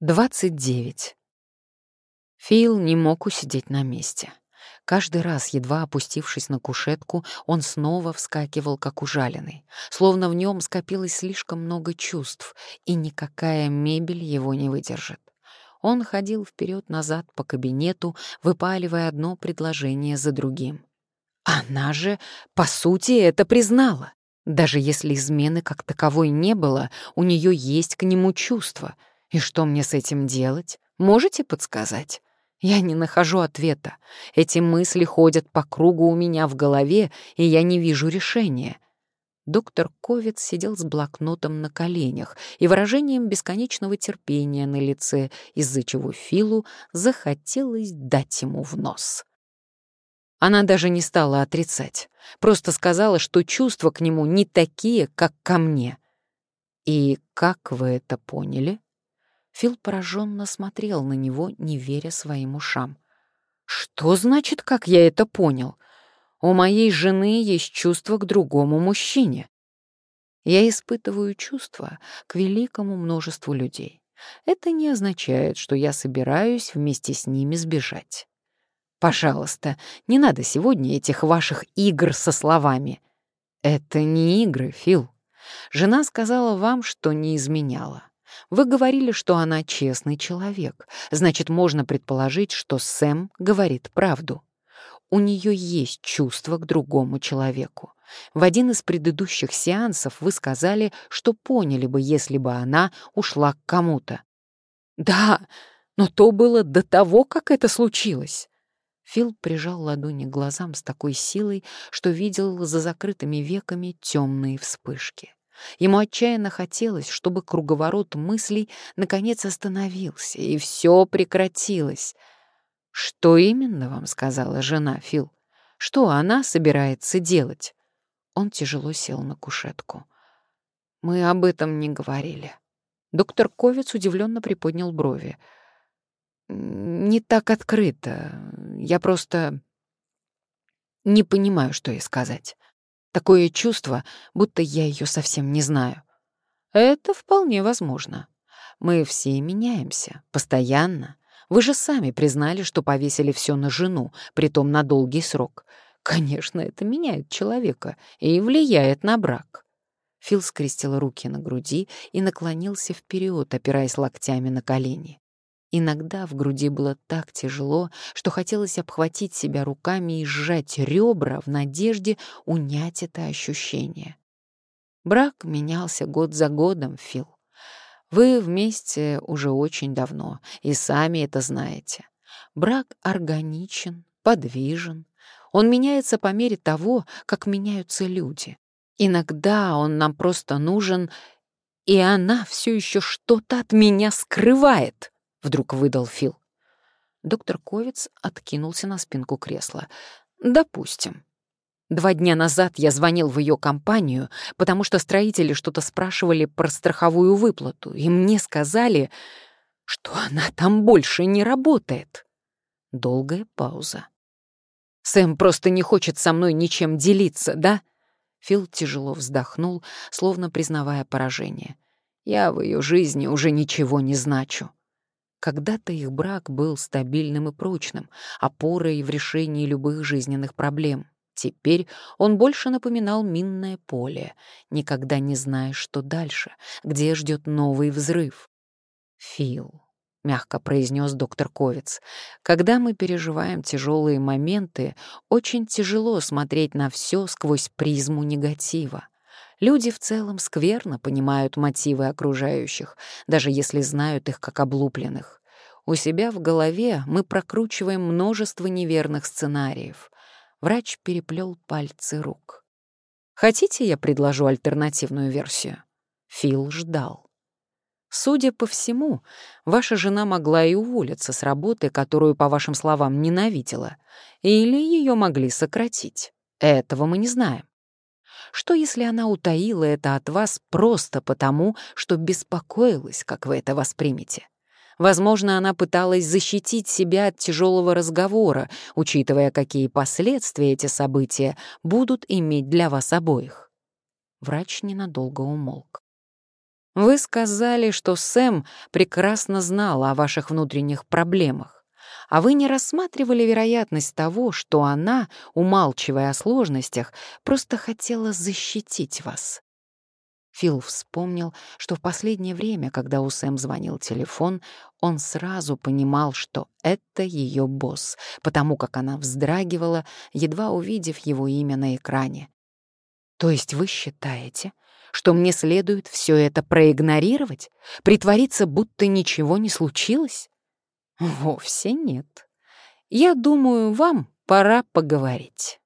29. Фил не мог усидеть на месте. Каждый раз, едва опустившись на кушетку, он снова вскакивал, как ужаленный, словно в нем скопилось слишком много чувств, и никакая мебель его не выдержит. Он ходил вперед-назад по кабинету, выпаливая одно предложение за другим. Она же, по сути, это признала. Даже если измены как таковой не было, у нее есть к нему чувства — и что мне с этим делать? Можете подсказать? Я не нахожу ответа. Эти мысли ходят по кругу у меня в голове, и я не вижу решения. Доктор Ковец сидел с блокнотом на коленях и выражением бесконечного терпения на лице, из-за чего Филу захотелось дать ему в нос. Она даже не стала отрицать, просто сказала, что чувства к нему не такие, как ко мне. «И как вы это поняли?» Фил пораженно смотрел на него, не веря своим ушам. «Что значит, как я это понял? У моей жены есть чувство к другому мужчине. Я испытываю чувства к великому множеству людей. Это не означает, что я собираюсь вместе с ними сбежать. Пожалуйста, не надо сегодня этих ваших игр со словами. Это не игры, Фил. Жена сказала вам, что не изменяла. Вы говорили, что она честный человек. Значит, можно предположить, что Сэм говорит правду. У нее есть чувство к другому человеку. В один из предыдущих сеансов вы сказали, что поняли бы, если бы она ушла к кому-то. Да, но то было до того, как это случилось. Фил прижал ладони к глазам с такой силой, что видел за закрытыми веками темные вспышки. Ему отчаянно хотелось, чтобы круговорот мыслей наконец остановился, и все прекратилось. «Что именно вам сказала жена, Фил? Что она собирается делать?» Он тяжело сел на кушетку. «Мы об этом не говорили». Доктор Ковец удивленно приподнял брови. «Не так открыто. Я просто не понимаю, что ей сказать. Такое чувство, будто я ее совсем не знаю. Это вполне возможно. Мы все меняемся, постоянно. Вы же сами признали, что повесили все на жену, притом на долгий срок. Конечно, это меняет человека и влияет на брак. Фил скрестил руки на груди и наклонился вперед, опираясь локтями на колени. Иногда в груди было так тяжело, что хотелось обхватить себя руками и сжать ребра в надежде унять это ощущение. Брак менялся год за годом, Фил. Вы вместе уже очень давно, и сами это знаете. Брак органичен, подвижен. Он меняется по мере того, как меняются люди. Иногда он нам просто нужен, и она все еще что-то от меня скрывает. — вдруг выдал Фил. Доктор Ковец откинулся на спинку кресла. «Допустим. Два дня назад я звонил в ее компанию, потому что строители что-то спрашивали про страховую выплату, и мне сказали, что она там больше не работает». Долгая пауза. «Сэм просто не хочет со мной ничем делиться, да?» Фил тяжело вздохнул, словно признавая поражение. «Я в ее жизни уже ничего не значу». Когда-то их брак был стабильным и прочным, опорой в решении любых жизненных проблем. Теперь он больше напоминал минное поле, никогда не знаешь, что дальше, где ждет новый взрыв. «Фил», — мягко произнес доктор Ковец, «когда мы переживаем тяжелые моменты, очень тяжело смотреть на все сквозь призму негатива. Люди в целом скверно понимают мотивы окружающих, даже если знают их как облупленных. У себя в голове мы прокручиваем множество неверных сценариев. Врач переплел пальцы рук. Хотите, я предложу альтернативную версию? Фил ждал. Судя по всему, ваша жена могла и уволиться с работы, которую, по вашим словам, ненавидела, или ее могли сократить. Этого мы не знаем. Что, если она утаила это от вас просто потому, что беспокоилась, как вы это воспримете? Возможно, она пыталась защитить себя от тяжелого разговора, учитывая, какие последствия эти события будут иметь для вас обоих. Врач ненадолго умолк. Вы сказали, что Сэм прекрасно знала о ваших внутренних проблемах, а вы не рассматривали вероятность того, что она, умалчивая о сложностях, просто хотела защитить вас. Фил вспомнил, что в последнее время, когда у Сэм звонил телефон, он сразу понимал, что это ее босс, потому как она вздрагивала, едва увидев его имя на экране. «То есть вы считаете, что мне следует все это проигнорировать, притвориться, будто ничего не случилось?» «Вовсе нет. Я думаю, вам пора поговорить».